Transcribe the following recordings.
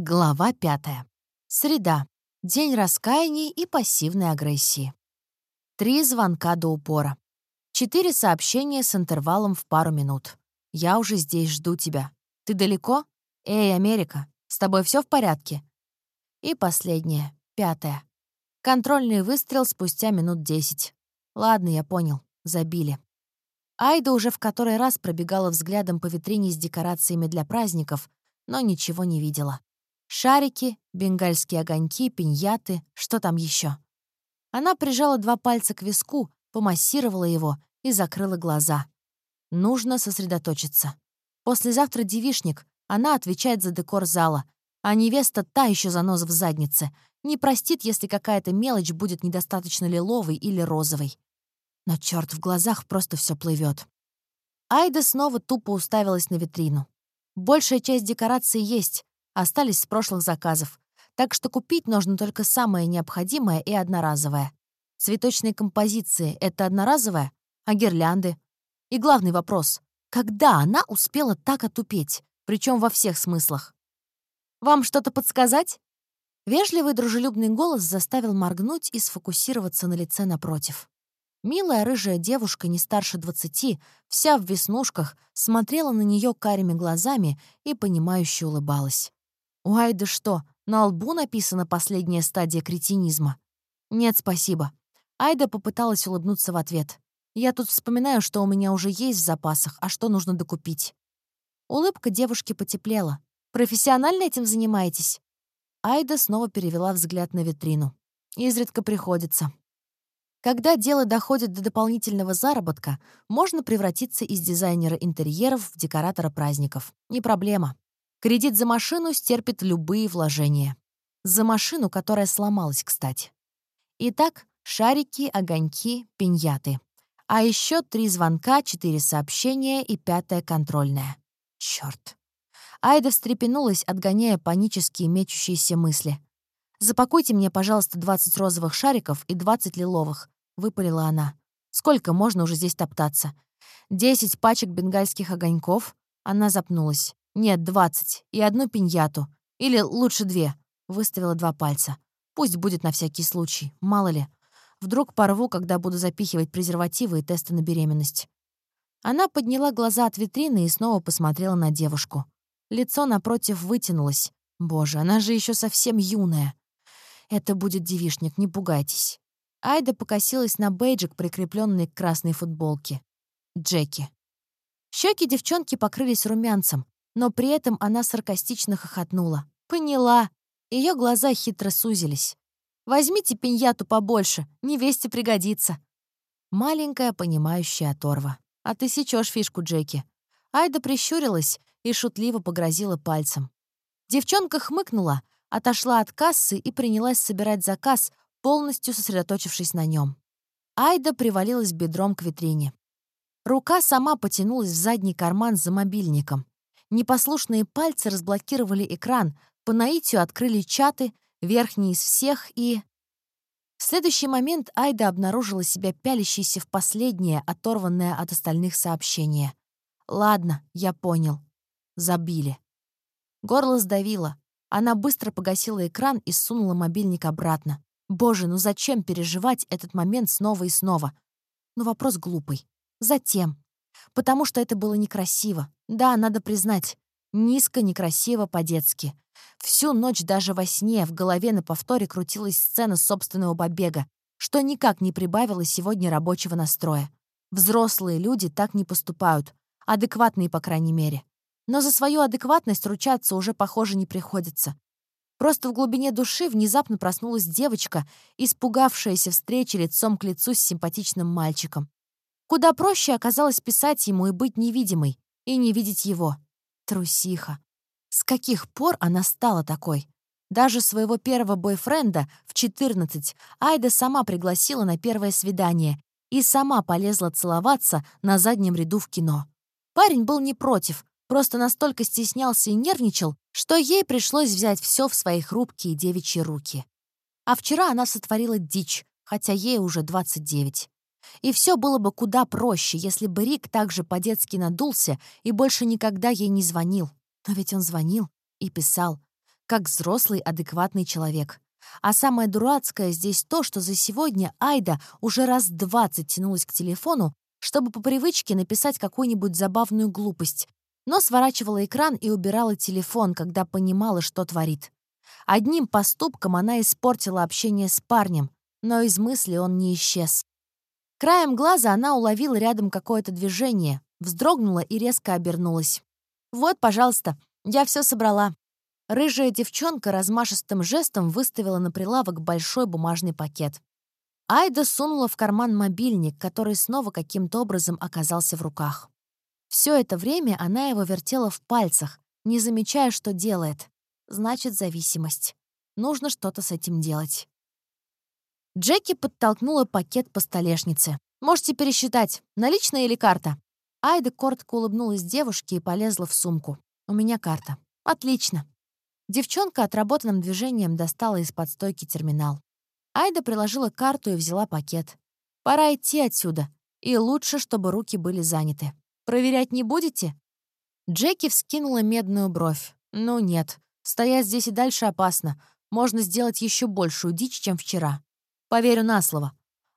Глава пятая. Среда. День раскаяний и пассивной агрессии. Три звонка до упора. Четыре сообщения с интервалом в пару минут. «Я уже здесь, жду тебя. Ты далеко? Эй, Америка, с тобой все в порядке?» И последнее, пятое. Контрольный выстрел спустя минут десять. Ладно, я понял. Забили. Айда уже в который раз пробегала взглядом по витрине с декорациями для праздников, но ничего не видела. Шарики, бенгальские огоньки, пиньяты, что там еще. Она прижала два пальца к виску, помассировала его и закрыла глаза. Нужно сосредоточиться. Послезавтра девишник, она отвечает за декор зала, а невеста та еще заноза в заднице. Не простит, если какая-то мелочь будет недостаточно лиловой или розовой. Но черт, в глазах просто все плывет. Айда снова тупо уставилась на витрину. Большая часть декорации есть, остались с прошлых заказов. Так что купить нужно только самое необходимое и одноразовое. Цветочные композиции — это одноразовое, а гирлянды? И главный вопрос — когда она успела так отупеть, причем во всех смыслах? «Вам что-то подсказать?» Вежливый дружелюбный голос заставил моргнуть и сфокусироваться на лице напротив. Милая рыжая девушка, не старше двадцати, вся в веснушках, смотрела на нее карими глазами и понимающе улыбалась. У Айды что, на лбу написана последняя стадия кретинизма? Нет, спасибо. Айда попыталась улыбнуться в ответ. Я тут вспоминаю, что у меня уже есть в запасах, а что нужно докупить. Улыбка девушки потеплела. «Профессионально этим занимаетесь?» Айда снова перевела взгляд на витрину. «Изредка приходится. Когда дело доходит до дополнительного заработка, можно превратиться из дизайнера интерьеров в декоратора праздников. Не проблема. Кредит за машину стерпит любые вложения. За машину, которая сломалась, кстати. Итак, шарики, огоньки, пиньяты. А еще три звонка, четыре сообщения и пятое контрольное. Черт. Айда встрепенулась, отгоняя панические мечущиеся мысли. «Запакуйте мне, пожалуйста, 20 розовых шариков и 20 лиловых», — выпалила она. «Сколько можно уже здесь топтаться? Десять пачек бенгальских огоньков?» Она запнулась. «Нет, двадцать. И одну пиньяту. Или лучше две». Выставила два пальца. «Пусть будет на всякий случай. Мало ли. Вдруг порву, когда буду запихивать презервативы и тесты на беременность». Она подняла глаза от витрины и снова посмотрела на девушку. Лицо напротив вытянулось. Боже, она же еще совсем юная. Это будет девишник, не пугайтесь. Айда покосилась на бейджик, прикрепленный к красной футболке. Джеки. Щеки девчонки покрылись румянцем но при этом она саркастично хохотнула. «Поняла». Ее глаза хитро сузились. «Возьмите пиньяту побольше, невесте пригодится». Маленькая понимающая оторва. «А ты сечешь фишку, Джеки». Айда прищурилась и шутливо погрозила пальцем. Девчонка хмыкнула, отошла от кассы и принялась собирать заказ, полностью сосредоточившись на нем. Айда привалилась бедром к витрине. Рука сама потянулась в задний карман за мобильником. Непослушные пальцы разблокировали экран, по наитию открыли чаты, верхний из всех, и... В следующий момент Айда обнаружила себя пялящейся в последнее, оторванное от остальных сообщение. «Ладно, я понял. Забили». Горло сдавило. Она быстро погасила экран и сунула мобильник обратно. Боже, ну зачем переживать этот момент снова и снова? Ну вопрос глупый. Затем потому что это было некрасиво. Да, надо признать, низко, некрасиво, по-детски. Всю ночь даже во сне в голове на повторе крутилась сцена собственного побега, что никак не прибавило сегодня рабочего настроя. Взрослые люди так не поступают, адекватные, по крайней мере. Но за свою адекватность ручаться уже, похоже, не приходится. Просто в глубине души внезапно проснулась девочка, испугавшаяся встречи лицом к лицу с симпатичным мальчиком. Куда проще оказалось писать ему и быть невидимой, и не видеть его. Трусиха. С каких пор она стала такой? Даже своего первого бойфренда в 14 Айда сама пригласила на первое свидание и сама полезла целоваться на заднем ряду в кино. Парень был не против, просто настолько стеснялся и нервничал, что ей пришлось взять все в свои хрупкие девичьи руки. А вчера она сотворила дичь, хотя ей уже 29. И все было бы куда проще, если бы Рик также по-детски надулся и больше никогда ей не звонил. Но ведь он звонил и писал. как взрослый, адекватный человек. А самое дурацкое здесь то, что за сегодня Айда уже раз двадцать тянулась к телефону, чтобы по привычке написать какую-нибудь забавную глупость, но сворачивала экран и убирала телефон, когда понимала, что творит. Одним поступком она испортила общение с парнем, но из мысли он не исчез. Краем глаза она уловила рядом какое-то движение, вздрогнула и резко обернулась. «Вот, пожалуйста, я все собрала». Рыжая девчонка размашистым жестом выставила на прилавок большой бумажный пакет. Айда сунула в карман мобильник, который снова каким-то образом оказался в руках. Все это время она его вертела в пальцах, не замечая, что делает. Значит, зависимость. Нужно что-то с этим делать. Джеки подтолкнула пакет по столешнице. «Можете пересчитать, наличная или карта?» Айда коротко улыбнулась девушке и полезла в сумку. «У меня карта». «Отлично». Девчонка отработанным движением достала из-под стойки терминал. Айда приложила карту и взяла пакет. «Пора идти отсюда. И лучше, чтобы руки были заняты. Проверять не будете?» Джеки вскинула медную бровь. «Ну нет, стоять здесь и дальше опасно. Можно сделать еще большую дичь, чем вчера. Поверю на слово».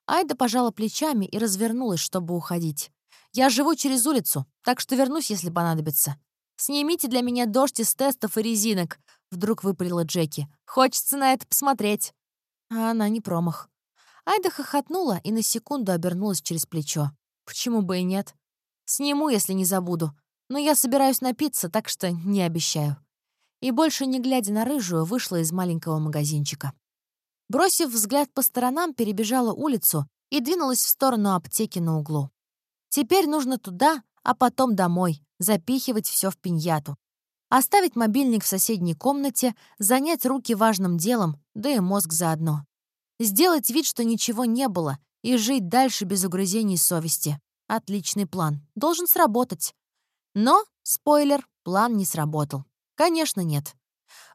Айда пожала плечами и развернулась, чтобы уходить. «Я живу через улицу, так что вернусь, если понадобится. Снимите для меня дождь из тестов и резинок», — вдруг выпалила Джеки. «Хочется на это посмотреть». А она не промах. Айда хохотнула и на секунду обернулась через плечо. Почему бы и нет? Сниму, если не забуду. Но я собираюсь напиться, так что не обещаю. И больше не глядя на рыжую, вышла из маленького магазинчика. Бросив взгляд по сторонам, перебежала улицу и двинулась в сторону аптеки на углу. Теперь нужно туда, а потом домой, запихивать все в пиньяту. Оставить мобильник в соседней комнате, занять руки важным делом, да и мозг заодно. Сделать вид, что ничего не было, и жить дальше без угрызений совести. Отличный план. Должен сработать. Но, спойлер, план не сработал. Конечно, нет.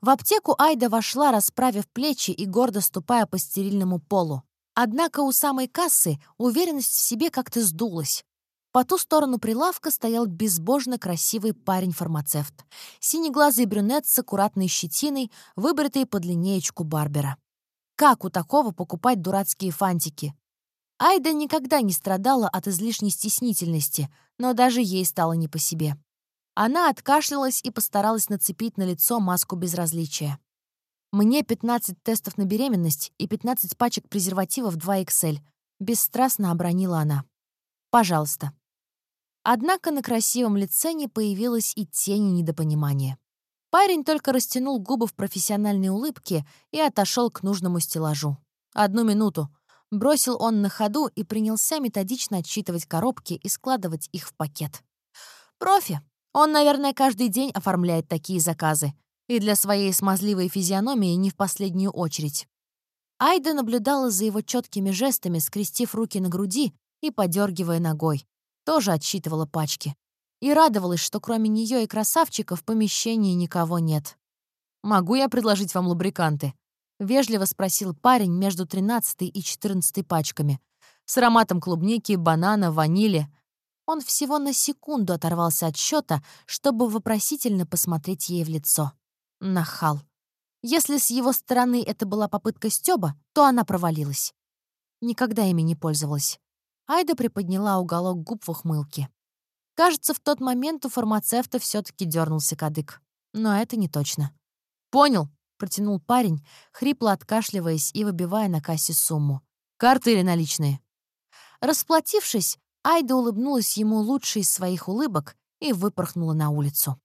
В аптеку Айда вошла, расправив плечи и гордо ступая по стерильному полу. Однако у самой кассы уверенность в себе как-то сдулась. По ту сторону прилавка стоял безбожно красивый парень-фармацевт. Синеглазый брюнет с аккуратной щетиной, выбритый под линеечку Барбера. Как у такого покупать дурацкие фантики? Айда никогда не страдала от излишней стеснительности, но даже ей стало не по себе. Она откашлялась и постаралась нацепить на лицо маску безразличия. «Мне 15 тестов на беременность и 15 пачек презервативов 2XL», — бесстрастно обронила она. «Пожалуйста». Однако на красивом лице не появилось и тени недопонимания. Парень только растянул губы в профессиональной улыбке и отошел к нужному стеллажу. «Одну минуту», — бросил он на ходу и принялся методично отсчитывать коробки и складывать их в пакет. «Профи», он, наверное, каждый день оформляет такие заказы. И для своей смазливой физиономии не в последнюю очередь. Айда наблюдала за его четкими жестами, скрестив руки на груди и подергивая ногой. Тоже отсчитывала пачки. И радовалась, что кроме нее и красавчика в помещении никого нет. «Могу я предложить вам лубриканты?» — вежливо спросил парень между 13 и 14 пачками. С ароматом клубники, банана, ванили. Он всего на секунду оторвался от счета, чтобы вопросительно посмотреть ей в лицо. Нахал. Если с его стороны это была попытка Стёба, то она провалилась. Никогда ими не пользовалась. Айда приподняла уголок губ в ухмылке. Кажется, в тот момент у фармацевта все таки дернулся кадык. Но это не точно. «Понял», — протянул парень, хрипло откашливаясь и выбивая на кассе сумму. «Карты или наличные?» Расплатившись, Айда улыбнулась ему лучшей из своих улыбок и выпорхнула на улицу.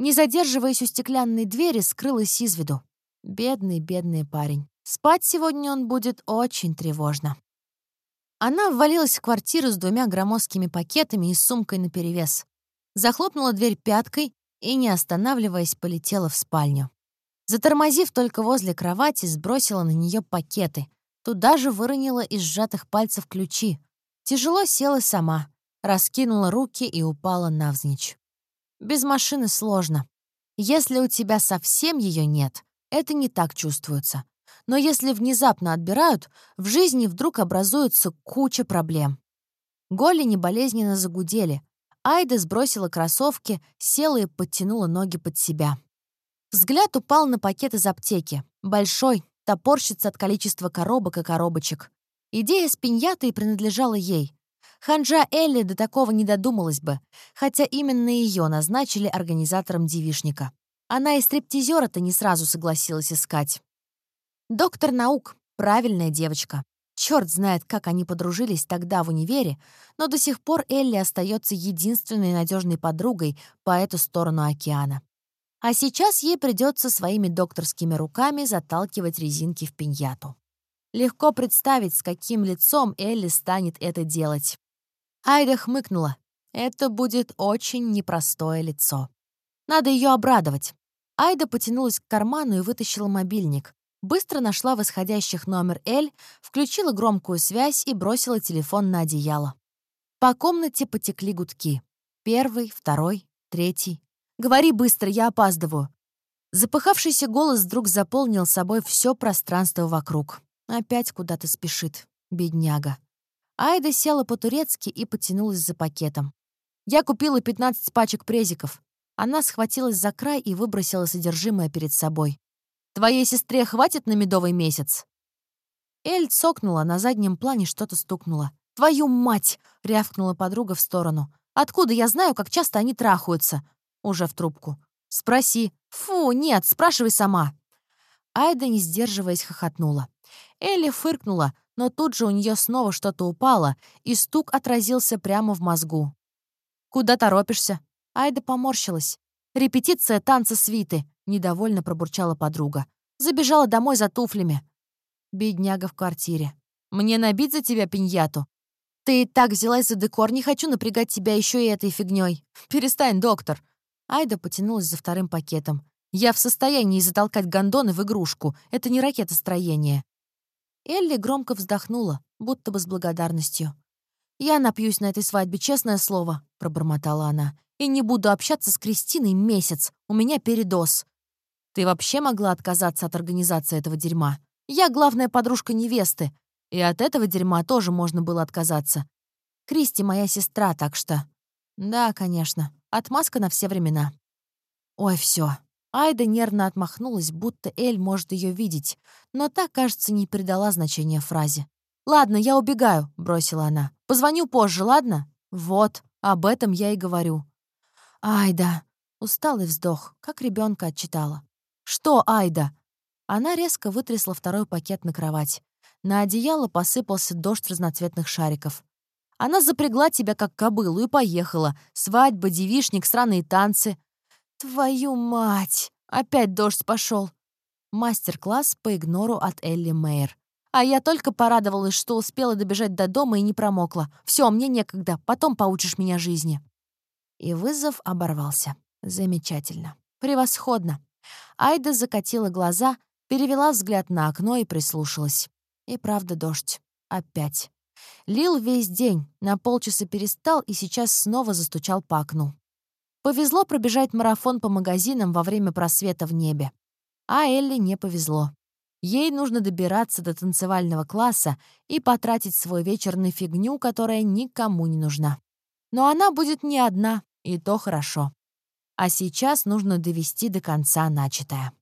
Не задерживаясь у стеклянной двери, скрылась из виду. Бедный, бедный парень. Спать сегодня он будет очень тревожно. Она ввалилась в квартиру с двумя громоздкими пакетами и сумкой наперевес. Захлопнула дверь пяткой и, не останавливаясь, полетела в спальню. Затормозив только возле кровати, сбросила на нее пакеты. Туда же выронила из сжатых пальцев ключи. Тяжело села сама, раскинула руки и упала навзничь. Без машины сложно. Если у тебя совсем ее нет, это не так чувствуется. Но если внезапно отбирают, в жизни вдруг образуется куча проблем. Голени болезненно загудели. Айда сбросила кроссовки, села и подтянула ноги под себя. Взгляд упал на пакет из аптеки. Большой, топорщится от количества коробок и коробочек. Идея с пиньятой принадлежала ей. Ханжа Элли до такого не додумалась бы, хотя именно ее назначили организатором девишника. Она и стриптизера-то не сразу согласилась искать. Доктор наук, правильная девочка. Черт знает, как они подружились тогда в универе, но до сих пор Элли остается единственной надежной подругой по эту сторону океана. А сейчас ей придется своими докторскими руками заталкивать резинки в пиньяту. Легко представить, с каким лицом Элли станет это делать. Айда хмыкнула. Это будет очень непростое лицо. Надо ее обрадовать. Айда потянулась к карману и вытащила мобильник. Быстро нашла в исходящих номер Эль, включила громкую связь и бросила телефон на одеяло. По комнате потекли гудки. Первый, второй, третий. «Говори быстро, я опаздываю». Запыхавшийся голос вдруг заполнил собой все пространство вокруг. Опять куда-то спешит, бедняга. Айда села по-турецки и потянулась за пакетом. Я купила 15 пачек презиков. Она схватилась за край и выбросила содержимое перед собой. Твоей сестре хватит на медовый месяц?» Эль цокнула, на заднем плане что-то стукнуло. «Твою мать!» — рявкнула подруга в сторону. «Откуда я знаю, как часто они трахаются?» Уже в трубку. «Спроси». «Фу, нет, спрашивай сама». Айда, не сдерживаясь, хохотнула. Элли фыркнула, но тут же у нее снова что-то упало, и стук отразился прямо в мозгу. «Куда торопишься?» Айда поморщилась. «Репетиция танца свиты. Недовольно пробурчала подруга. Забежала домой за туфлями. Бедняга в квартире. Мне набить за тебя пиньяту? Ты и так взялась за декор, не хочу напрягать тебя еще и этой фигней. Перестань, доктор. Айда потянулась за вторым пакетом. Я в состоянии затолкать гондоны в игрушку. Это не ракетостроение. Элли громко вздохнула, будто бы с благодарностью. «Я напьюсь на этой свадьбе, честное слово», — пробормотала она. «И не буду общаться с Кристиной месяц. У меня передоз. Ты вообще могла отказаться от организации этого дерьма? Я главная подружка невесты, и от этого дерьма тоже можно было отказаться. Кристи моя сестра, так что... Да, конечно, отмазка на все времена. Ой, все. Айда нервно отмахнулась, будто Эль может ее видеть, но та, кажется, не придала значения фразе. «Ладно, я убегаю», — бросила она. «Позвоню позже, ладно?» «Вот, об этом я и говорю». «Айда», — усталый вздох, как ребенка отчитала. «Что, Айда?» Она резко вытрясла второй пакет на кровать. На одеяло посыпался дождь разноцветных шариков. Она запрягла тебя как кобылу и поехала. Свадьба, девишник, сраные танцы. Твою мать! Опять дождь пошел. Мастер-класс по игнору от Элли Мэйр. А я только порадовалась, что успела добежать до дома и не промокла. Все, мне некогда, потом поучишь меня жизни. И вызов оборвался. Замечательно. Превосходно. Айда закатила глаза, перевела взгляд на окно и прислушалась. И правда дождь. Опять. Лил весь день, на полчаса перестал и сейчас снова застучал по окну. Повезло пробежать марафон по магазинам во время просвета в небе. А Элли не повезло. Ей нужно добираться до танцевального класса и потратить свой вечер на фигню, которая никому не нужна. Но она будет не одна, и то хорошо а сейчас нужно довести до конца начатое.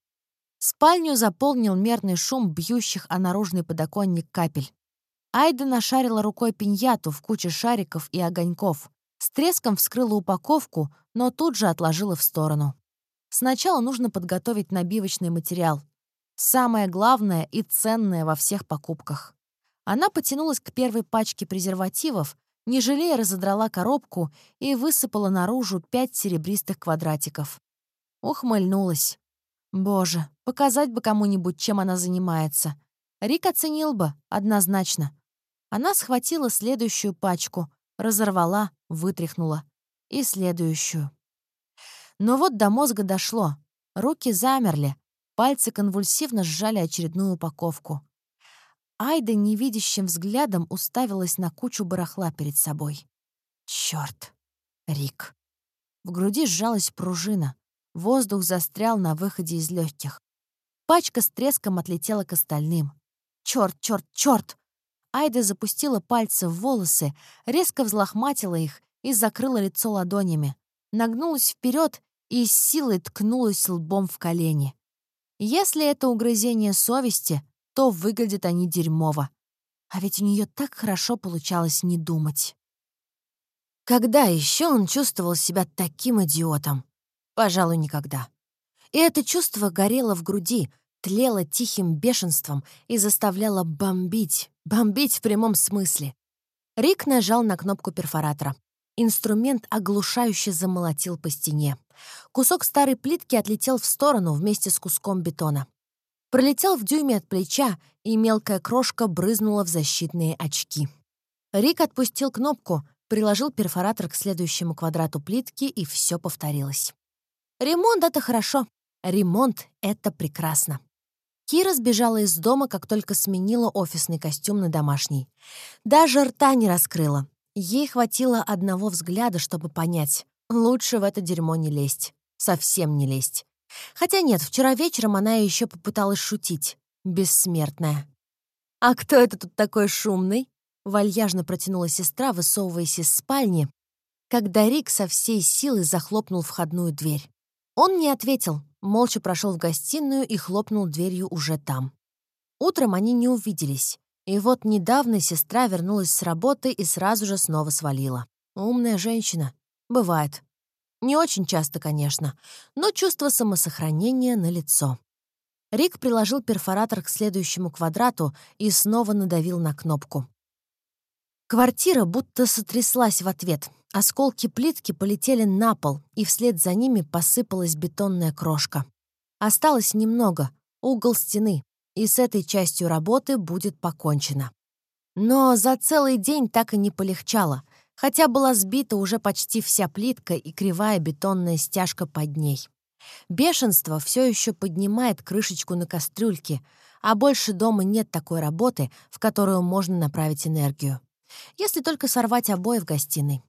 Спальню заполнил мерный шум бьющих о наружный подоконник капель. Айда нашарила рукой пиньяту в куче шариков и огоньков. С треском вскрыла упаковку, но тут же отложила в сторону. Сначала нужно подготовить набивочный материал. Самое главное и ценное во всех покупках. Она потянулась к первой пачке презервативов, не жалея, разодрала коробку и высыпала наружу пять серебристых квадратиков. Ухмыльнулась. Боже, показать бы кому-нибудь, чем она занимается. Рик оценил бы, однозначно. Она схватила следующую пачку, разорвала, вытряхнула. И следующую. Но вот до мозга дошло. Руки замерли, пальцы конвульсивно сжали очередную упаковку. Айда невидящим взглядом уставилась на кучу барахла перед собой. Чёрт! Рик. В груди сжалась пружина. Воздух застрял на выходе из легких. Пачка с треском отлетела к остальным. Чёрт, чёрт, чёрт! Айда запустила пальцы в волосы, резко взлохматила их и закрыла лицо ладонями. Нагнулась вперед и с силой ткнулась лбом в колени. Если это угрызение совести, то выглядят они дерьмово. А ведь у нее так хорошо получалось не думать. Когда еще он чувствовал себя таким идиотом? Пожалуй, никогда. И это чувство горело в груди, тлело тихим бешенством и заставляло бомбить, бомбить в прямом смысле. Рик нажал на кнопку перфоратора. Инструмент оглушающе замолотил по стене. Кусок старой плитки отлетел в сторону вместе с куском бетона. Пролетел в дюйме от плеча, и мелкая крошка брызнула в защитные очки. Рик отпустил кнопку, приложил перфоратор к следующему квадрату плитки, и все повторилось. Ремонт — это хорошо. Ремонт — это прекрасно. Кира сбежала из дома, как только сменила офисный костюм на домашний. Даже рта не раскрыла. Ей хватило одного взгляда, чтобы понять. Лучше в это дерьмо не лезть. Совсем не лезть. Хотя нет, вчера вечером она еще попыталась шутить. Бессмертная. «А кто это тут такой шумный?» Вальяжно протянула сестра, высовываясь из спальни, когда Рик со всей силы захлопнул входную дверь. Он не ответил, молча прошел в гостиную и хлопнул дверью уже там. Утром они не увиделись. И вот недавно сестра вернулась с работы и сразу же снова свалила. Умная женщина. Бывает. Не очень часто, конечно, но чувство самосохранения налицо. Рик приложил перфоратор к следующему квадрату и снова надавил на кнопку. Квартира будто сотряслась в ответ. Осколки плитки полетели на пол, и вслед за ними посыпалась бетонная крошка. Осталось немного, угол стены, и с этой частью работы будет покончено. Но за целый день так и не полегчало, хотя была сбита уже почти вся плитка и кривая бетонная стяжка под ней. Бешенство все еще поднимает крышечку на кастрюльке, а больше дома нет такой работы, в которую можно направить энергию. Если только сорвать обои в гостиной.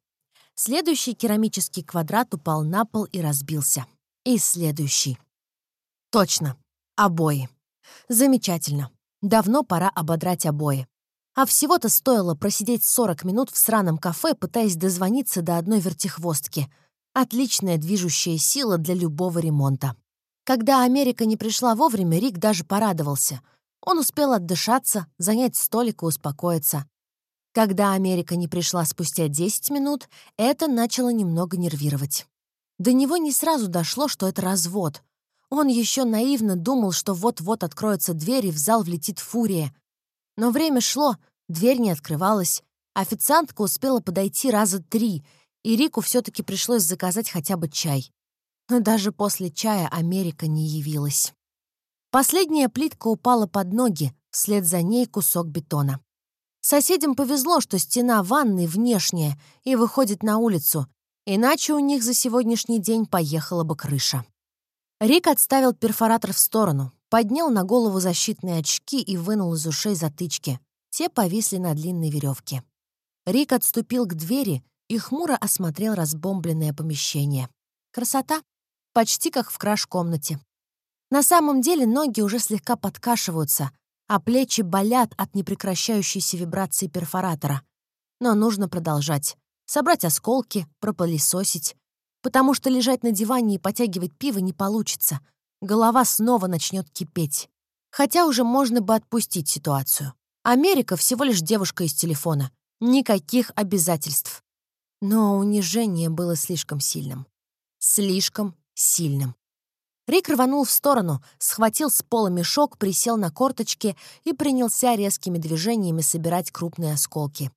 Следующий керамический квадрат упал на пол и разбился. И следующий. Точно. Обои. Замечательно. Давно пора ободрать обои. А всего-то стоило просидеть 40 минут в сраном кафе, пытаясь дозвониться до одной вертихвостки. Отличная движущая сила для любого ремонта. Когда Америка не пришла вовремя, Рик даже порадовался. Он успел отдышаться, занять столик и успокоиться. Когда Америка не пришла спустя 10 минут, это начало немного нервировать. До него не сразу дошло, что это развод. Он еще наивно думал, что вот-вот откроется дверь и в зал влетит фурия. Но время шло, дверь не открывалась. Официантка успела подойти раза три, и Рику все-таки пришлось заказать хотя бы чай. Но даже после чая Америка не явилась. Последняя плитка упала под ноги, вслед за ней кусок бетона. Соседям повезло, что стена ванной внешняя и выходит на улицу, иначе у них за сегодняшний день поехала бы крыша. Рик отставил перфоратор в сторону, поднял на голову защитные очки и вынул из ушей затычки. Те повисли на длинной веревке. Рик отступил к двери и хмуро осмотрел разбомбленное помещение. Красота. Почти как в краш-комнате. На самом деле ноги уже слегка подкашиваются, а плечи болят от непрекращающейся вибрации перфоратора. Но нужно продолжать. Собрать осколки, пропылесосить. Потому что лежать на диване и потягивать пиво не получится. Голова снова начнет кипеть. Хотя уже можно бы отпустить ситуацию. Америка всего лишь девушка из телефона. Никаких обязательств. Но унижение было слишком сильным. Слишком сильным. Рик рванул в сторону, схватил с пола мешок, присел на корточки и принялся резкими движениями собирать крупные осколки.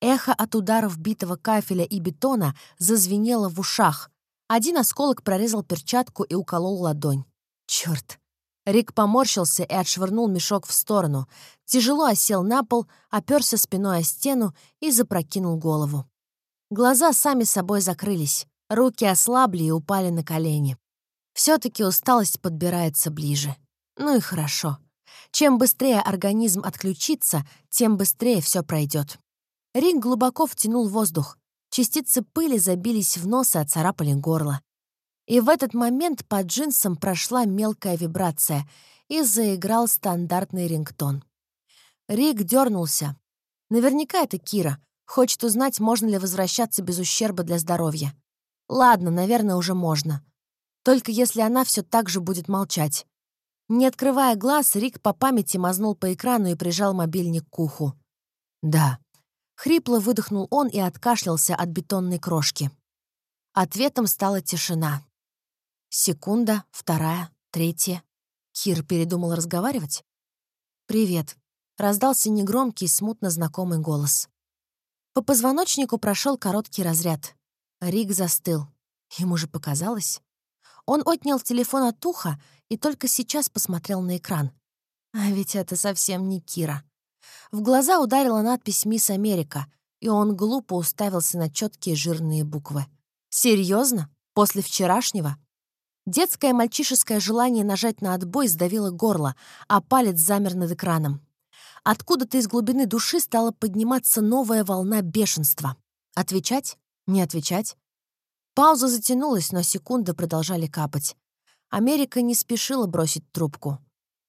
Эхо от ударов битого кафеля и бетона зазвенело в ушах. Один осколок прорезал перчатку и уколол ладонь. Черт! Рик поморщился и отшвырнул мешок в сторону. Тяжело осел на пол, оперся спиной о стену и запрокинул голову. Глаза сами собой закрылись, руки ослабли и упали на колени. Все-таки усталость подбирается ближе. Ну и хорошо. Чем быстрее организм отключится, тем быстрее все пройдет. Рик глубоко втянул воздух. Частицы пыли забились в нос и оцарапали горло. И в этот момент под джинсом прошла мелкая вибрация и заиграл стандартный рингтон. Рик дернулся. Наверняка это Кира. Хочет узнать, можно ли возвращаться без ущерба для здоровья. Ладно, наверное, уже можно. Только если она все так же будет молчать. Не открывая глаз, Рик по памяти мазнул по экрану и прижал мобильник к уху. «Да». Хрипло выдохнул он и откашлялся от бетонной крошки. Ответом стала тишина. Секунда, вторая, третья. Кир передумал разговаривать. «Привет», — раздался негромкий, смутно знакомый голос. По позвоночнику прошел короткий разряд. Рик застыл. Ему же показалось. Он отнял телефон от уха и только сейчас посмотрел на экран. А ведь это совсем не Кира. В глаза ударила надпись «Мисс Америка», и он глупо уставился на четкие жирные буквы. Серьезно? После вчерашнего? Детское мальчишеское желание нажать на отбой сдавило горло, а палец замер над экраном. Откуда-то из глубины души стала подниматься новая волна бешенства. Отвечать? Не отвечать? Пауза затянулась, но секунды продолжали капать. Америка не спешила бросить трубку.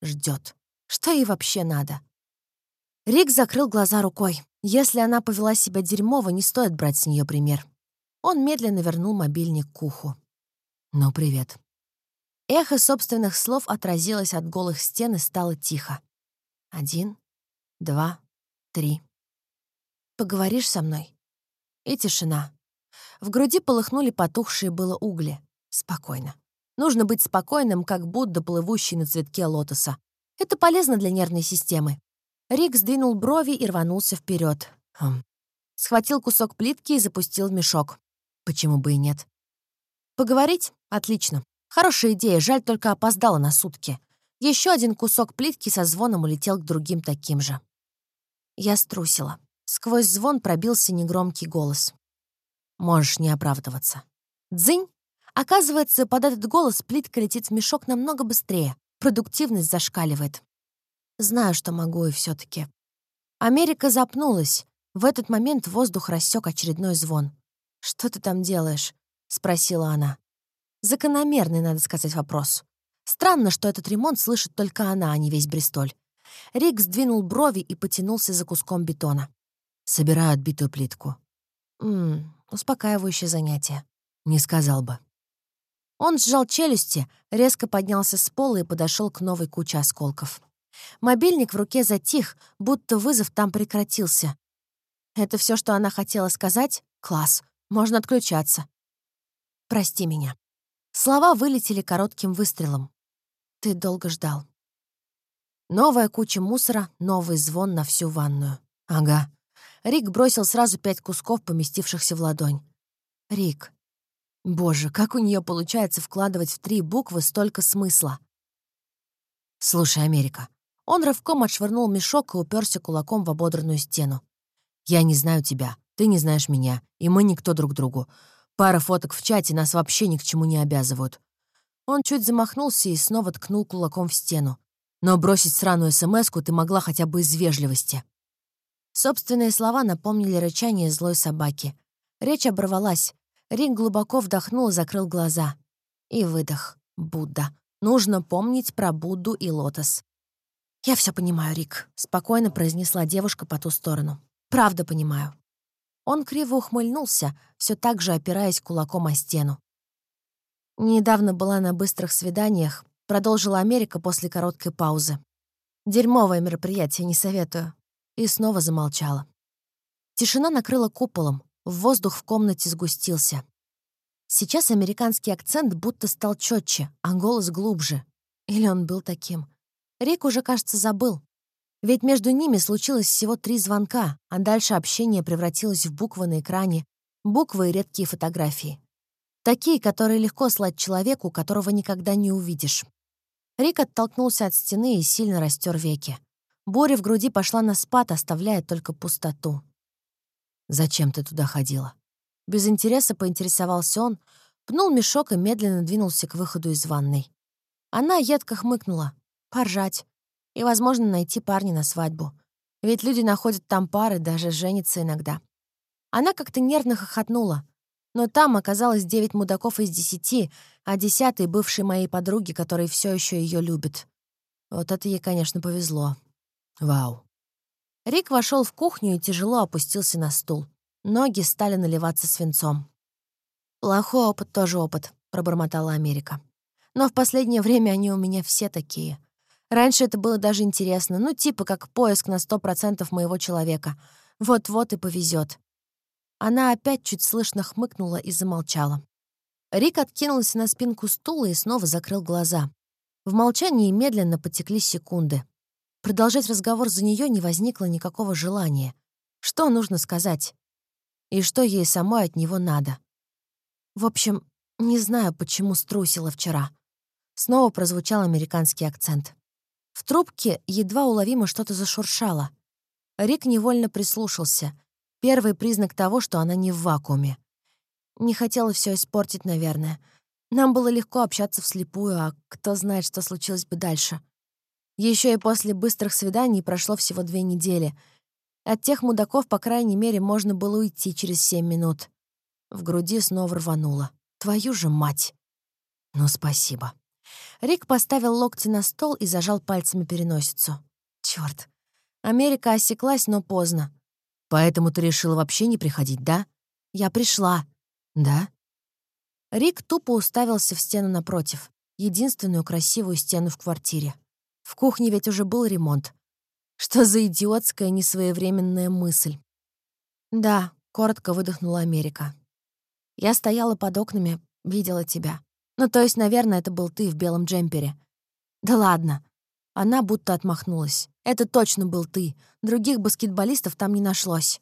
Ждет. Что ей вообще надо? Рик закрыл глаза рукой. Если она повела себя дерьмово, не стоит брать с нее пример. Он медленно вернул мобильник к уху. «Ну, привет». Эхо собственных слов отразилось от голых стен и стало тихо. Один, два, три. «Поговоришь со мной?» И тишина. В груди полыхнули потухшие было угли. Спокойно. Нужно быть спокойным, как Будда, плывущий на цветке лотоса. Это полезно для нервной системы. Рик сдвинул брови и рванулся вперед. Хм. Схватил кусок плитки и запустил в мешок. Почему бы и нет? Поговорить? Отлично. Хорошая идея, жаль, только опоздала на сутки. Еще один кусок плитки со звоном улетел к другим таким же. Я струсила. Сквозь звон пробился негромкий голос. Можешь не оправдываться. Дзынь! Оказывается, под этот голос плитка летит в мешок намного быстрее. Продуктивность зашкаливает. Знаю, что могу и все таки Америка запнулась. В этот момент воздух рассек очередной звон. «Что ты там делаешь?» — спросила она. Закономерный, надо сказать, вопрос. Странно, что этот ремонт слышит только она, а не весь Бристоль. Рик сдвинул брови и потянулся за куском бетона. «Собираю отбитую плитку». «Ммм, Успокаивающее занятие. Не сказал бы. Он сжал челюсти, резко поднялся с пола и подошел к новой куче осколков. Мобильник в руке затих, будто вызов там прекратился. Это все, что она хотела сказать? Класс. Можно отключаться. Прости меня. Слова вылетели коротким выстрелом. Ты долго ждал. Новая куча мусора, новый звон на всю ванную. Ага. Рик бросил сразу пять кусков, поместившихся в ладонь. Рик. Боже, как у нее получается вкладывать в три буквы столько смысла. Слушай, Америка. Он рывком отшвырнул мешок и уперся кулаком в ободранную стену. Я не знаю тебя, ты не знаешь меня, и мы никто друг другу. Пара фоток в чате нас вообще ни к чему не обязывают. Он чуть замахнулся и снова ткнул кулаком в стену. Но бросить сраную смс ты могла хотя бы из вежливости. Собственные слова напомнили рычание злой собаки. Речь оборвалась. Рик глубоко вдохнул и закрыл глаза. И выдох. Будда. Нужно помнить про Будду и Лотос. «Я все понимаю, Рик», — спокойно произнесла девушка по ту сторону. «Правда понимаю». Он криво ухмыльнулся, все так же опираясь кулаком о стену. Недавно была на быстрых свиданиях, продолжила Америка после короткой паузы. Дерьмовое мероприятие, не советую и снова замолчала. Тишина накрыла куполом, воздух в комнате сгустился. Сейчас американский акцент будто стал четче, а голос глубже. Или он был таким? Рик уже, кажется, забыл. Ведь между ними случилось всего три звонка, а дальше общение превратилось в буквы на экране, буквы и редкие фотографии. Такие, которые легко слать человеку, которого никогда не увидишь. Рик оттолкнулся от стены и сильно растер веки. Боря в груди пошла на спад, оставляя только пустоту. «Зачем ты туда ходила?» Без интереса поинтересовался он, пнул мешок и медленно двинулся к выходу из ванной. Она едко хмыкнула. Поржать. И, возможно, найти парня на свадьбу. Ведь люди находят там пары, даже женятся иногда. Она как-то нервно хохотнула. Но там оказалось девять мудаков из десяти, а десятый — бывший моей подруги, который все еще ее любит. Вот это ей, конечно, повезло. Вау. Рик вошел в кухню и тяжело опустился на стул. Ноги стали наливаться свинцом. «Плохой опыт тоже опыт», — пробормотала Америка. «Но в последнее время они у меня все такие. Раньше это было даже интересно, ну типа как поиск на сто процентов моего человека. Вот-вот и повезет. Она опять чуть слышно хмыкнула и замолчала. Рик откинулся на спинку стула и снова закрыл глаза. В молчании медленно потекли секунды. Продолжать разговор за нее не возникло никакого желания. Что нужно сказать? И что ей самой от него надо? В общем, не знаю, почему струсила вчера. Снова прозвучал американский акцент. В трубке едва уловимо что-то зашуршало. Рик невольно прислушался. Первый признак того, что она не в вакууме. Не хотела все испортить, наверное. Нам было легко общаться вслепую, а кто знает, что случилось бы дальше. Еще и после быстрых свиданий прошло всего две недели. От тех мудаков, по крайней мере, можно было уйти через семь минут. В груди снова рвануло. Твою же мать! Ну, спасибо. Рик поставил локти на стол и зажал пальцами переносицу. Черт! Америка осеклась, но поздно. Поэтому ты решила вообще не приходить, да? Я пришла. Да? Рик тупо уставился в стену напротив, единственную красивую стену в квартире. В кухне ведь уже был ремонт. Что за идиотская несвоевременная мысль? Да, коротко выдохнула Америка. Я стояла под окнами, видела тебя. Ну, то есть, наверное, это был ты в белом джемпере. Да ладно. Она будто отмахнулась. Это точно был ты. Других баскетболистов там не нашлось.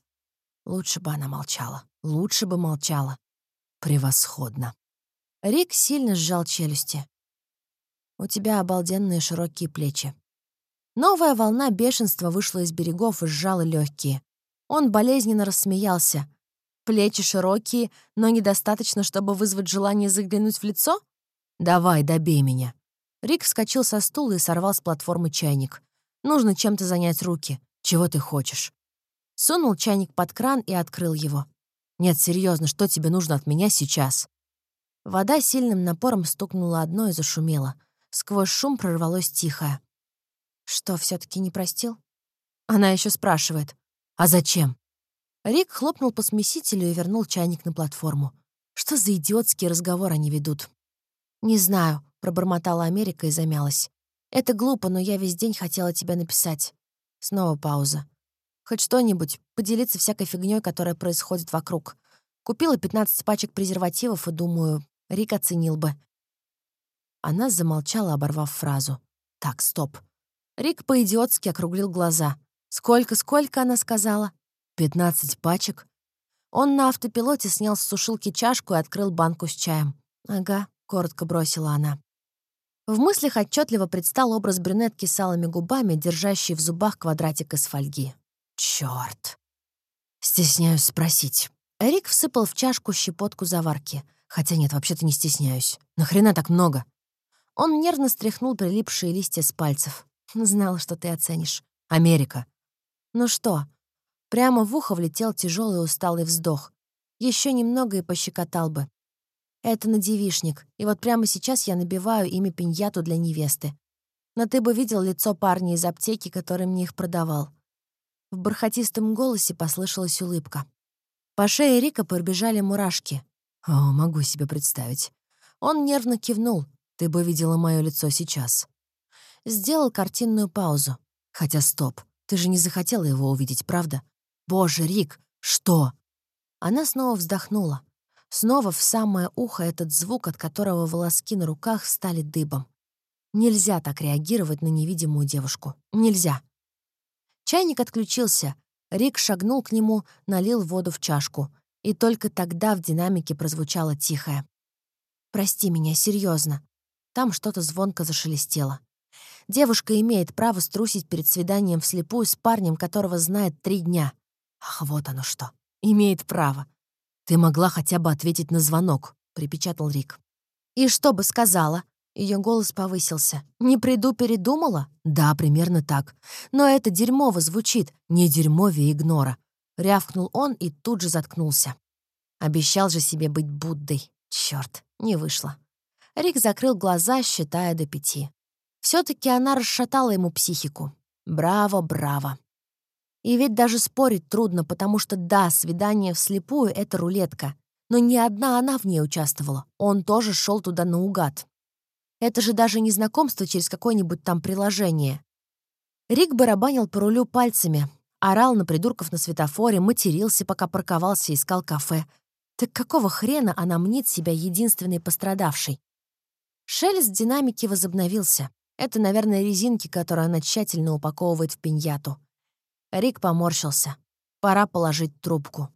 Лучше бы она молчала. Лучше бы молчала. Превосходно. Рик сильно сжал челюсти. У тебя обалденные широкие плечи. Новая волна бешенства вышла из берегов и сжала легкие. Он болезненно рассмеялся. Плечи широкие, но недостаточно, чтобы вызвать желание заглянуть в лицо? Давай, добей меня. Рик вскочил со стула и сорвал с платформы чайник. Нужно чем-то занять руки. Чего ты хочешь? Сунул чайник под кран и открыл его. Нет, серьезно, что тебе нужно от меня сейчас? Вода сильным напором стукнула одно и зашумела. Сквозь шум прорвалось тихое. Что, все таки не простил? Она еще спрашивает. А зачем? Рик хлопнул по смесителю и вернул чайник на платформу. Что за идиотский разговор они ведут? «Не знаю», — пробормотала Америка и замялась. «Это глупо, но я весь день хотела тебя написать». Снова пауза. «Хоть что-нибудь, поделиться всякой фигней, которая происходит вокруг. Купила 15 пачек презервативов и думаю, Рик оценил бы. Она замолчала, оборвав фразу. «Так, стоп». Рик по-идиотски округлил глаза. «Сколько-сколько?» — она сказала. «Пятнадцать пачек». Он на автопилоте снял с сушилки чашку и открыл банку с чаем. «Ага», — коротко бросила она. В мыслях отчетливо предстал образ брюнетки с алыми губами, держащей в зубах квадратик из фольги. Черт! Стесняюсь спросить. Рик всыпал в чашку щепотку заварки. Хотя нет, вообще-то не стесняюсь. Нахрена так много? Он нервно стряхнул прилипшие листья с пальцев. «Знала, что ты оценишь. Америка». «Ну что?» Прямо в ухо влетел тяжелый усталый вздох. Еще немного и пощекотал бы. Это на девишник, и вот прямо сейчас я набиваю ими пиньяту для невесты. Но ты бы видел лицо парня из аптеки, который мне их продавал. В бархатистом голосе послышалась улыбка. По шее Рика пробежали мурашки. О, могу себе представить. Он нервно кивнул, ты бы видела мое лицо сейчас. Сделал картинную паузу. Хотя стоп, ты же не захотела его увидеть, правда? Боже, Рик, что? Она снова вздохнула. Снова в самое ухо этот звук, от которого волоски на руках стали дыбом. Нельзя так реагировать на невидимую девушку. Нельзя. Чайник отключился. Рик шагнул к нему, налил воду в чашку. И только тогда в динамике прозвучало тихое. «Прости меня, серьезно. Там что-то звонко зашелестело. Девушка имеет право струсить перед свиданием вслепую с парнем, которого знает три дня. Ах, вот оно что. Имеет право. Ты могла хотя бы ответить на звонок, припечатал Рик. И что бы сказала? Ее голос повысился. «Не приду, передумала?» «Да, примерно так. Но это дерьмово звучит, не дерьмовее игнора». Рявкнул он и тут же заткнулся. Обещал же себе быть Буддой. Черт, не вышло. Рик закрыл глаза, считая до пяти. все таки она расшатала ему психику. Браво, браво. И ведь даже спорить трудно, потому что да, свидание вслепую — это рулетка. Но не одна она в ней участвовала. Он тоже шел туда наугад. Это же даже не знакомство через какое-нибудь там приложение. Рик барабанил по рулю пальцами, орал на придурков на светофоре, матерился, пока парковался и искал кафе. Так какого хрена она мнит себя единственной пострадавшей? Шелест динамики возобновился. Это, наверное, резинки, которые она тщательно упаковывает в пиньяту. Рик поморщился. Пора положить трубку.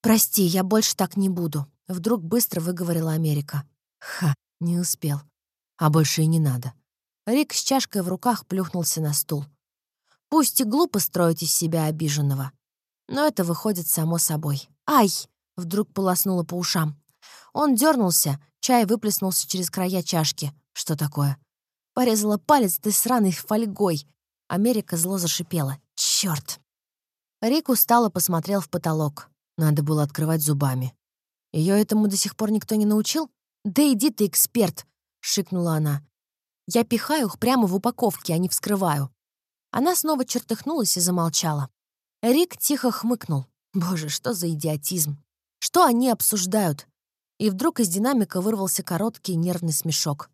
«Прости, я больше так не буду», — вдруг быстро выговорила Америка. Ха, не успел. А больше и не надо. Рик с чашкой в руках плюхнулся на стул. Пусть и глупо строить из себя обиженного, но это выходит само собой. «Ай!» — вдруг полоснуло по ушам. Он дернулся, чай выплеснулся через края чашки. Что такое? Порезала палец ты сраной фольгой. Америка зло зашипела. Черт! Рик устало посмотрел в потолок. Надо было открывать зубами. Ее этому до сих пор никто не научил? Да иди ты, эксперт! — шикнула она. «Я пихаю их прямо в упаковке, а не вскрываю». Она снова чертыхнулась и замолчала. Рик тихо хмыкнул. «Боже, что за идиотизм! Что они обсуждают?» И вдруг из динамика вырвался короткий нервный смешок.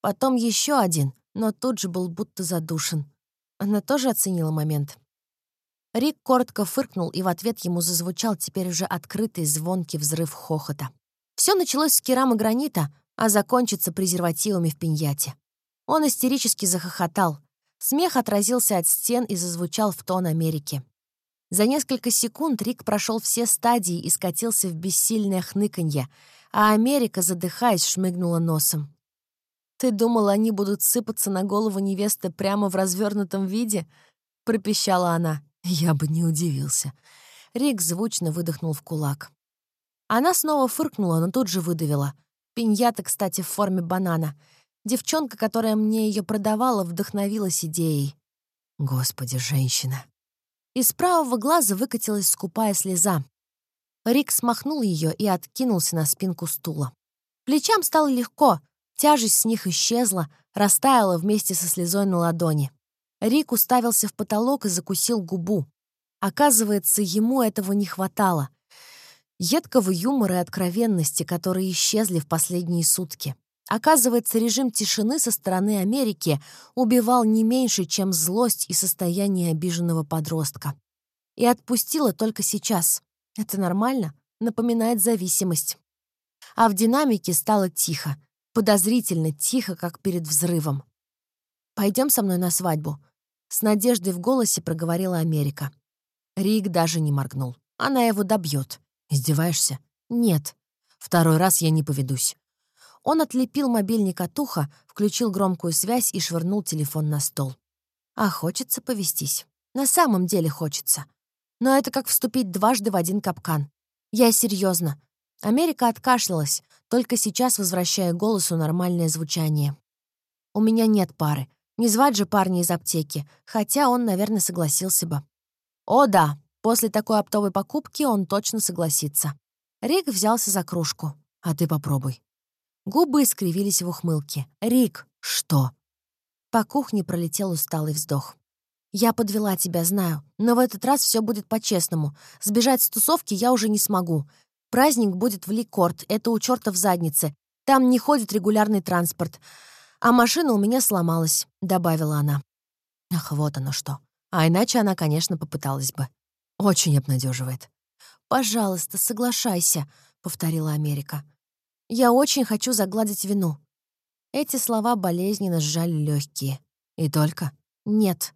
Потом еще один, но тут же был будто задушен. Она тоже оценила момент. Рик коротко фыркнул, и в ответ ему зазвучал теперь уже открытый звонкий взрыв хохота. Все началось с керамы гранита, а закончится презервативами в пиньяте. Он истерически захохотал. Смех отразился от стен и зазвучал в тон Америки. За несколько секунд Рик прошел все стадии и скатился в бессильное хныканье, а Америка, задыхаясь, шмыгнула носом. «Ты думал, они будут сыпаться на голову невесты прямо в развернутом виде?» — пропищала она. Я бы не удивился. Рик звучно выдохнул в кулак. Она снова фыркнула, но тут же выдавила — Пиньята, кстати, в форме банана. Девчонка, которая мне ее продавала, вдохновилась идеей. Господи, женщина. Из правого глаза выкатилась скупая слеза. Рик смахнул ее и откинулся на спинку стула. Плечам стало легко, тяжесть с них исчезла, растаяла вместе со слезой на ладони. Рик уставился в потолок и закусил губу. Оказывается, ему этого не хватало едкого юмора и откровенности, которые исчезли в последние сутки. Оказывается, режим тишины со стороны Америки убивал не меньше, чем злость и состояние обиженного подростка. И отпустила только сейчас. Это нормально? Напоминает зависимость. А в динамике стало тихо. Подозрительно тихо, как перед взрывом. «Пойдем со мной на свадьбу», — с надеждой в голосе проговорила Америка. Рик даже не моргнул. Она его добьет. «Издеваешься?» «Нет. Второй раз я не поведусь». Он отлепил мобильник от уха, включил громкую связь и швырнул телефон на стол. А хочется повестись. На самом деле хочется. Но это как вступить дважды в один капкан. Я серьезно. Америка откашлялась, только сейчас возвращая голосу нормальное звучание. У меня нет пары. Не звать же парня из аптеки, хотя он, наверное, согласился бы. О да, После такой оптовой покупки он точно согласится. Рик взялся за кружку. «А ты попробуй». Губы искривились в ухмылке. «Рик, что?» По кухне пролетел усталый вздох. «Я подвела тебя, знаю, но в этот раз все будет по-честному. Сбежать с тусовки я уже не смогу. Праздник будет в Ликорт, это у черта в заднице. Там не ходит регулярный транспорт. А машина у меня сломалась», — добавила она. Ах, вот оно что. А иначе она, конечно, попыталась бы. Очень обнадеживает. «Пожалуйста, соглашайся», — повторила Америка. «Я очень хочу загладить вину». Эти слова болезненно сжали легкие. «И только?» «Нет».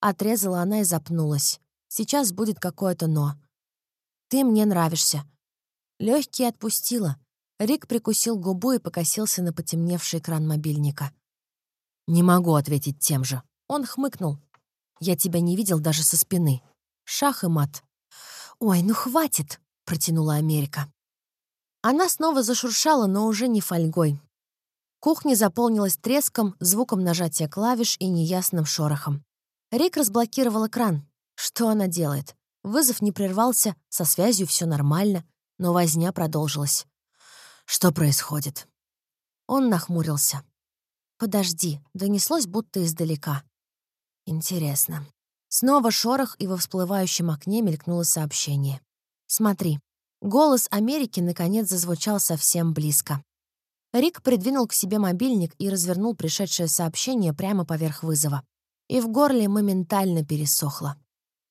Отрезала она и запнулась. «Сейчас будет какое-то «но». «Ты мне нравишься». Легкие отпустила. Рик прикусил губу и покосился на потемневший экран мобильника. «Не могу ответить тем же». Он хмыкнул. «Я тебя не видел даже со спины. Шах и мат. «Ой, ну хватит!» — протянула Америка. Она снова зашуршала, но уже не фольгой. Кухня заполнилась треском, звуком нажатия клавиш и неясным шорохом. Рик разблокировал экран. Что она делает? Вызов не прервался, со связью все нормально, но возня продолжилась. Что происходит? Он нахмурился. «Подожди», — донеслось будто издалека. «Интересно». Снова шорох, и во всплывающем окне мелькнуло сообщение. «Смотри». Голос Америки, наконец, зазвучал совсем близко. Рик придвинул к себе мобильник и развернул пришедшее сообщение прямо поверх вызова. И в горле моментально пересохло.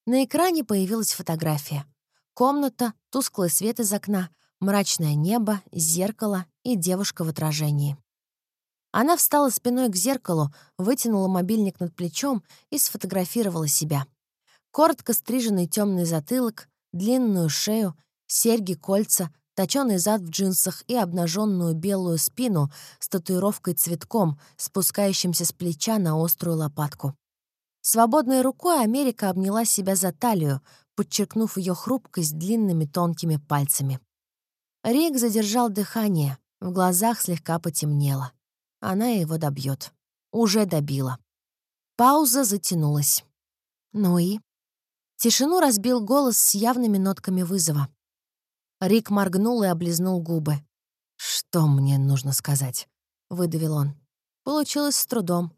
На экране появилась фотография. Комната, тусклый свет из окна, мрачное небо, зеркало и девушка в отражении. Она встала спиной к зеркалу, вытянула мобильник над плечом и сфотографировала себя. Коротко стриженный темный затылок, длинную шею, серьги, кольца, точёный зад в джинсах и обнаженную белую спину с татуировкой цветком, спускающимся с плеча на острую лопатку. Свободной рукой Америка обняла себя за талию, подчеркнув ее хрупкость длинными тонкими пальцами. Рик задержал дыхание, в глазах слегка потемнело. Она его добьет. Уже добила. Пауза затянулась. Ну и? Тишину разбил голос с явными нотками вызова. Рик моргнул и облизнул губы. «Что мне нужно сказать?» — выдавил он. Получилось с трудом.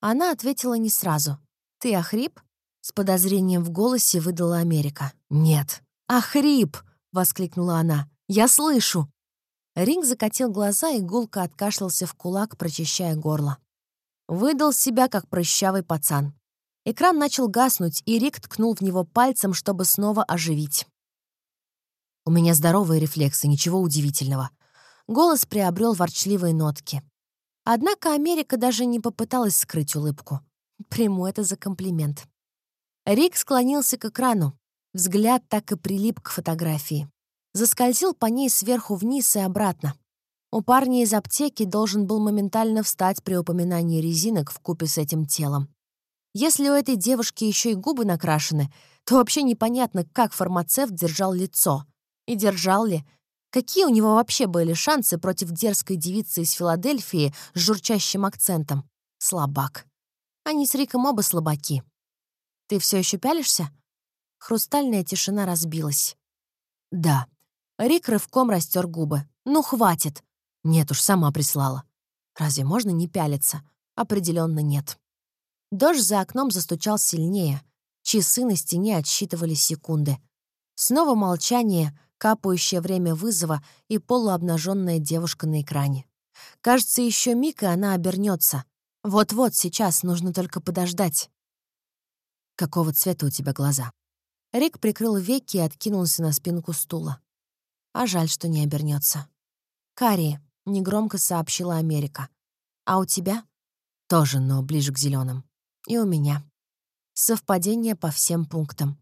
Она ответила не сразу. «Ты охрип?» — с подозрением в голосе выдала Америка. «Нет». «Охрип!» — воскликнула она. «Я слышу!» Рик закатил глаза и гулко откашлялся в кулак, прочищая горло. Выдал себя, как прыщавый пацан. Экран начал гаснуть, и Рик ткнул в него пальцем, чтобы снова оживить. У меня здоровые рефлексы, ничего удивительного. Голос приобрел ворчливые нотки. Однако Америка даже не попыталась скрыть улыбку. Приму это за комплимент. Рик склонился к экрану. Взгляд так и прилип к фотографии. Заскользил по ней сверху вниз и обратно. У парня из аптеки должен был моментально встать при упоминании резинок в купе с этим телом. Если у этой девушки еще и губы накрашены, то вообще непонятно, как фармацевт держал лицо — и держал ли? Какие у него вообще были шансы против дерзкой девицы из Филадельфии с журчащим акцентом? Слабак. Они с Риком оба слабаки. «Ты все еще пялишься?» Хрустальная тишина разбилась. «Да». Рик рывком растер губы. «Ну, хватит!» «Нет уж, сама прислала». «Разве можно не пялиться?» Определенно нет. Дождь за окном застучал сильнее. Часы на стене отсчитывали секунды. Снова молчание, капающее время вызова и полуобнаженная девушка на экране. Кажется, еще миг, и она обернется. Вот-вот, сейчас, нужно только подождать. «Какого цвета у тебя глаза?» Рик прикрыл веки и откинулся на спинку стула. А жаль, что не обернется. «Карри», — негромко сообщила Америка. «А у тебя?» «Тоже, но ближе к зеленым. И у меня. Совпадение по всем пунктам.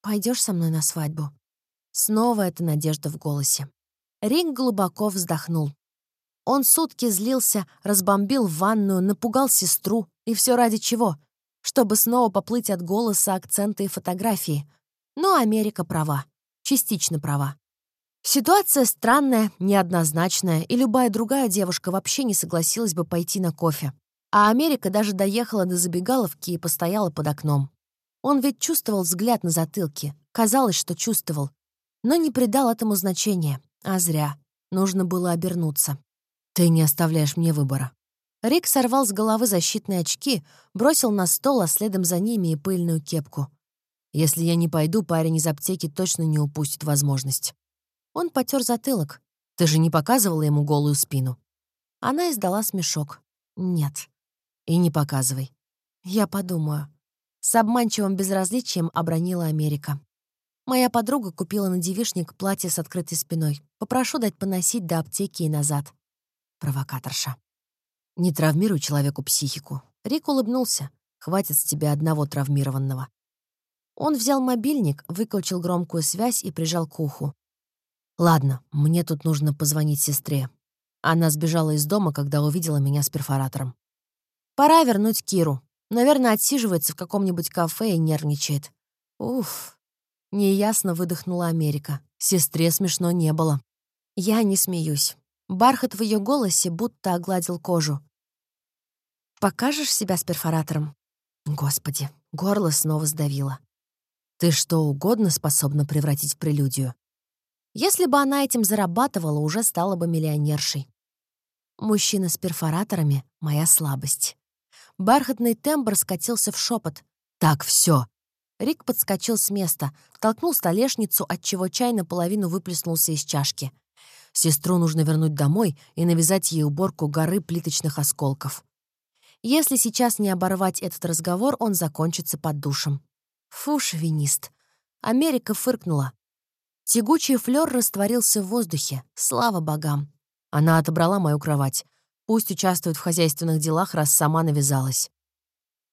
Пойдешь со мной на свадьбу?» Снова эта надежда в голосе. Рик глубоко вздохнул. Он сутки злился, разбомбил ванную, напугал сестру. И все ради чего? Чтобы снова поплыть от голоса, акцента и фотографии. Но Америка права. Частично права. Ситуация странная, неоднозначная, и любая другая девушка вообще не согласилась бы пойти на кофе. А Америка даже доехала до забегаловки и постояла под окном. Он ведь чувствовал взгляд на затылке. Казалось, что чувствовал но не придал этому значения. А зря. Нужно было обернуться. «Ты не оставляешь мне выбора». Рик сорвал с головы защитные очки, бросил на стол, а следом за ними и пыльную кепку. «Если я не пойду, парень из аптеки точно не упустит возможность». Он потер затылок. «Ты же не показывала ему голую спину?» Она издала смешок. «Нет». «И не показывай». «Я подумаю». С обманчивым безразличием обронила Америка. Моя подруга купила на девишник платье с открытой спиной. Попрошу дать поносить до аптеки и назад. Провокаторша. Не травмируй человеку психику. Рик улыбнулся. Хватит с тебя одного травмированного. Он взял мобильник, выключил громкую связь и прижал к уху. «Ладно, мне тут нужно позвонить сестре. Она сбежала из дома, когда увидела меня с перфоратором. Пора вернуть Киру. Наверное, отсиживается в каком-нибудь кафе и нервничает. Уф, Неясно выдохнула Америка. Сестре смешно не было. Я не смеюсь. Бархат в ее голосе будто огладил кожу. «Покажешь себя с перфоратором?» Господи, горло снова сдавило. «Ты что угодно способна превратить в прелюдию?» Если бы она этим зарабатывала, уже стала бы миллионершей. Мужчина с перфораторами — моя слабость. Бархатный тембр скатился в шепот. «Так, все. Рик подскочил с места, толкнул столешницу, отчего чай наполовину выплеснулся из чашки. Сестру нужно вернуть домой и навязать ей уборку горы плиточных осколков. Если сейчас не оборвать этот разговор, он закончится под душем. Фу, шовинист. Америка фыркнула. Тягучий флёр растворился в воздухе. Слава богам. Она отобрала мою кровать. Пусть участвует в хозяйственных делах, раз сама навязалась.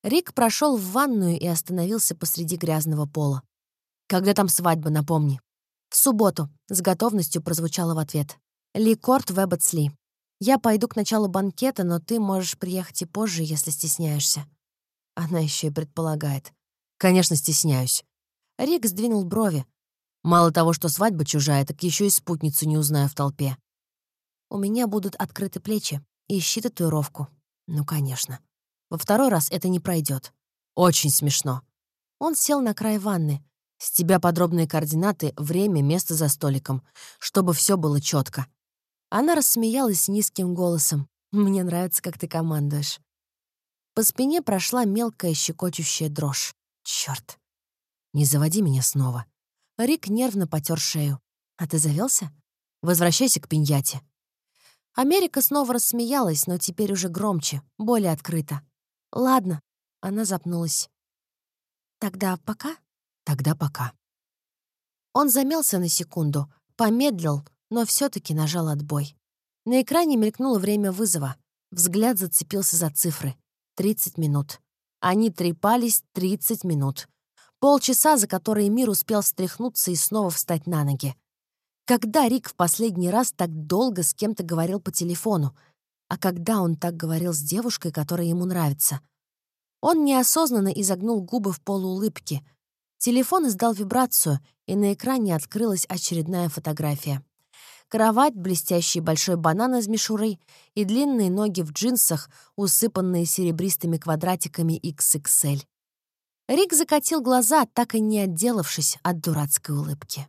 Рик прошел в ванную и остановился посреди грязного пола. «Когда там свадьба, напомни». «В субботу», — с готовностью прозвучало в ответ. «Ли Корт в Эбботсли. Я пойду к началу банкета, но ты можешь приехать и позже, если стесняешься». Она еще и предполагает. «Конечно, стесняюсь». Рик сдвинул брови. Мало того, что свадьба чужая, так еще и спутницу не узнаю в толпе. У меня будут открыты плечи. Ищи татуировку. Ну, конечно. Во второй раз это не пройдет. Очень смешно. Он сел на край ванны. С тебя подробные координаты, время, место за столиком, чтобы все было четко. Она рассмеялась низким голосом. «Мне нравится, как ты командуешь». По спине прошла мелкая щекочущая дрожь. Черт! Не заводи меня снова. Рик нервно потер шею. «А ты завелся? Возвращайся к пиньяте». Америка снова рассмеялась, но теперь уже громче, более открыто. «Ладно», — она запнулась. «Тогда пока?» «Тогда пока». Он замялся на секунду, помедлил, но все таки нажал отбой. На экране мелькнуло время вызова. Взгляд зацепился за цифры. 30 минут. Они трепались 30 минут. Полчаса, за которые мир успел встряхнуться и снова встать на ноги. Когда Рик в последний раз так долго с кем-то говорил по телефону? А когда он так говорил с девушкой, которая ему нравится? Он неосознанно изогнул губы в полуулыбке. Телефон издал вибрацию, и на экране открылась очередная фотография. Кровать, блестящий большой банан из мишуры и длинные ноги в джинсах, усыпанные серебристыми квадратиками XXL. Рик закатил глаза, так и не отделавшись от дурацкой улыбки.